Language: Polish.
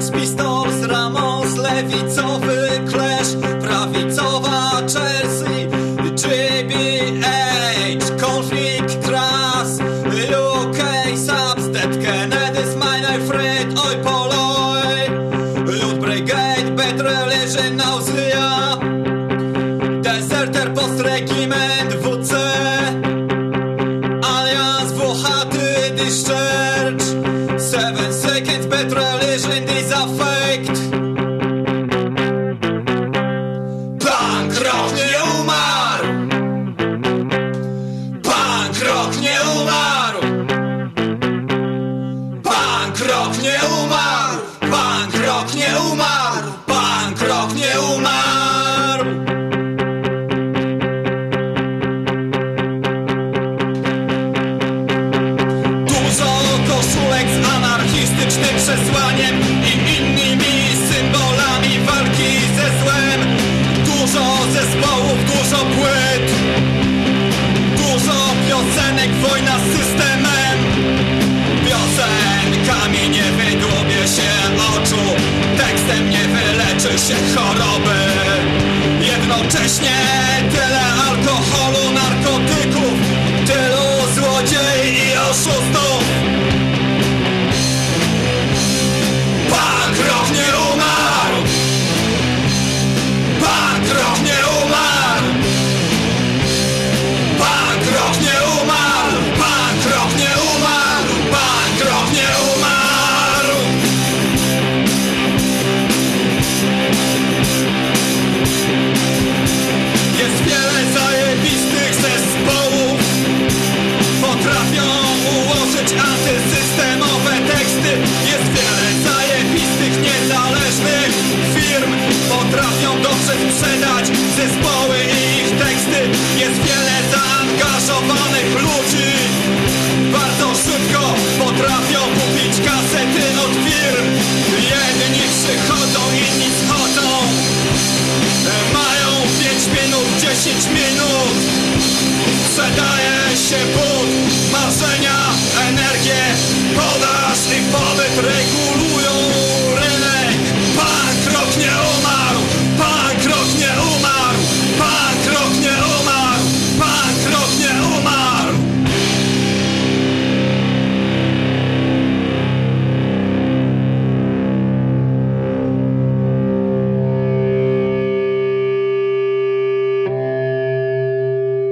Sex Pistols, Ramos, lewicowy Clash, prawicowa Chelsea, GBH, konflikt kras, UK Substat, Kennedy's my friend, oj poloj, Lud Brigade, Bad Religion, Nausea, Deserter, Postregiment, WC, Alias, WHT, Discharge, Seven Seconds, Bad Religion, Punk rock nie umarł Punk rock nie umarł Punk rock nie umarł. Dużo koszulek z anarchistycznym przesłaniem I innymi symbolami walki ze złem. Dużo zespołów, dużo płyt Dużo piosenek, wojna z systemem nie wyleczy się choroby. Jednocześnie tyle antysystemowe teksty. Jest wiele zajebistych, niezależnych firm. Potrafią dobrze sprzedać zespoły i ich teksty. Jest wiele zaangażowanych ludzi. Bardzo szybko potrafią kupić kasety od firm. Jedni przychodzą, inni schodzą. Mają 5 minut, 10 minut. Sprzedaje się but,